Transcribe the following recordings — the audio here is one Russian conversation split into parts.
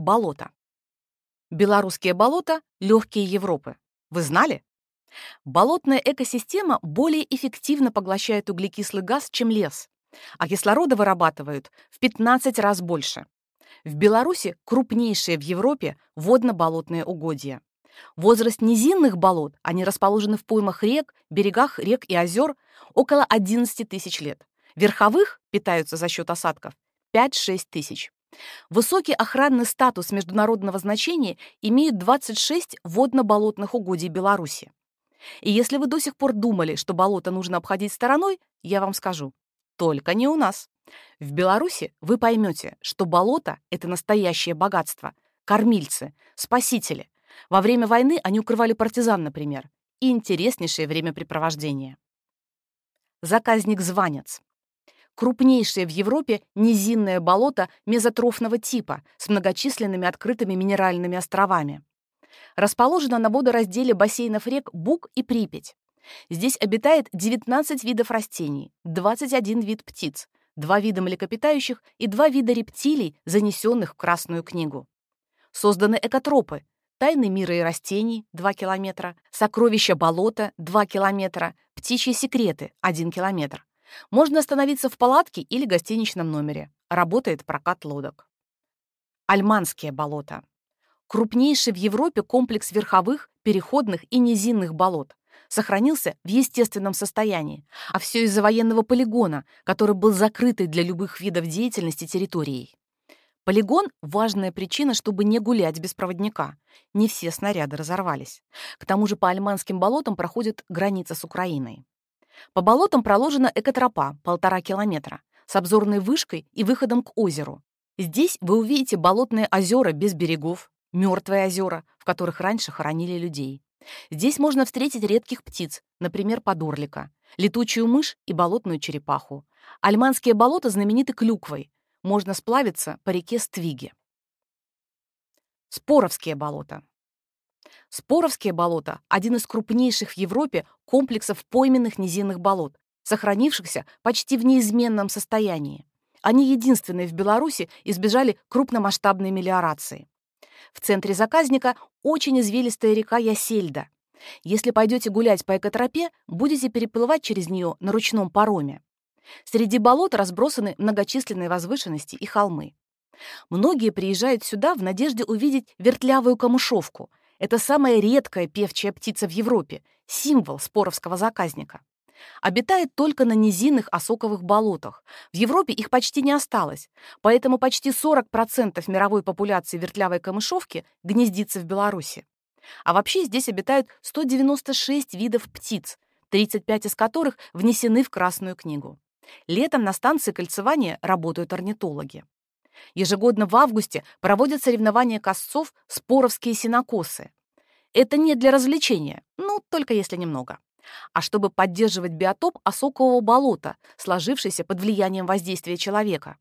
Болото. Белорусские болота – легкие Европы. Вы знали? Болотная экосистема более эффективно поглощает углекислый газ, чем лес, а кислорода вырабатывают в 15 раз больше. В Беларуси крупнейшие в Европе водно-болотные угодья. Возраст низинных болот, они расположены в поймах рек, берегах рек и озер, около 11 тысяч лет. Верховых питаются за счет осадков 5-6 тысяч. Высокий охранный статус международного значения имеют 26 водно-болотных угодий Беларуси. И если вы до сих пор думали, что болото нужно обходить стороной, я вам скажу, только не у нас. В Беларуси вы поймете, что болото — это настоящее богатство, кормильцы, спасители. Во время войны они укрывали партизан, например, и интереснейшее времяпрепровождение. Заказник-званец крупнейшее в Европе низинное болото мезотрофного типа с многочисленными открытыми минеральными островами. Расположено на водоразделе бассейнов рек Буг и Припять. Здесь обитает 19 видов растений, 21 вид птиц, 2 вида млекопитающих и 2 вида рептилий, занесенных в Красную книгу. Созданы экотропы, тайны мира и растений 2 километра, сокровища болота 2 километра, птичьи секреты 1 километр. Можно остановиться в палатке или гостиничном номере. Работает прокат лодок. Альманские болота. Крупнейший в Европе комплекс верховых, переходных и низинных болот. Сохранился в естественном состоянии, а все из-за военного полигона, который был закрытой для любых видов деятельности территорией. Полигон — важная причина, чтобы не гулять без проводника. Не все снаряды разорвались. К тому же по Альманским болотам проходит граница с Украиной. По болотам проложена экотропа полтора километра с обзорной вышкой и выходом к озеру. Здесь вы увидите болотные озера без берегов, мертвые озера, в которых раньше хоронили людей. Здесь можно встретить редких птиц, например, подорлика, летучую мышь и болотную черепаху. Альманские болота знамениты клюквой. Можно сплавиться по реке Ствиге. Споровские болота. Споровские болота – один из крупнейших в Европе комплексов пойменных низинных болот, сохранившихся почти в неизменном состоянии. Они единственные в Беларуси избежали крупномасштабной мелиорации. В центре заказника очень извилистая река Ясельда. Если пойдете гулять по экотропе, будете переплывать через нее на ручном пароме. Среди болот разбросаны многочисленные возвышенности и холмы. Многие приезжают сюда в надежде увидеть вертлявую камышовку, это самая редкая певчая птица в Европе, символ споровского заказника. Обитает только на низинных осоковых болотах. В Европе их почти не осталось, поэтому почти 40% мировой популяции вертлявой камышовки гнездится в Беларуси. А вообще здесь обитают 196 видов птиц, 35 из которых внесены в Красную книгу. Летом на станции кольцевания работают орнитологи. Ежегодно в августе проводят соревнования косцов «Споровские синокосы». Это не для развлечения, ну, только если немного, а чтобы поддерживать биотоп осокового болота, сложившийся под влиянием воздействия человека.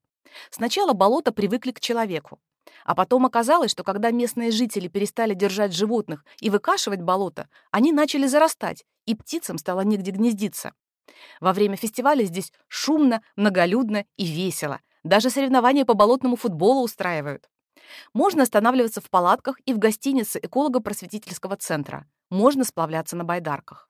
Сначала болото привыкли к человеку, а потом оказалось, что когда местные жители перестали держать животных и выкашивать болото, они начали зарастать, и птицам стало негде гнездиться. Во время фестиваля здесь шумно, многолюдно и весело, даже соревнования по болотному футболу устраивают. Можно останавливаться в палатках и в гостинице эколого-просветительского центра. Можно сплавляться на байдарках.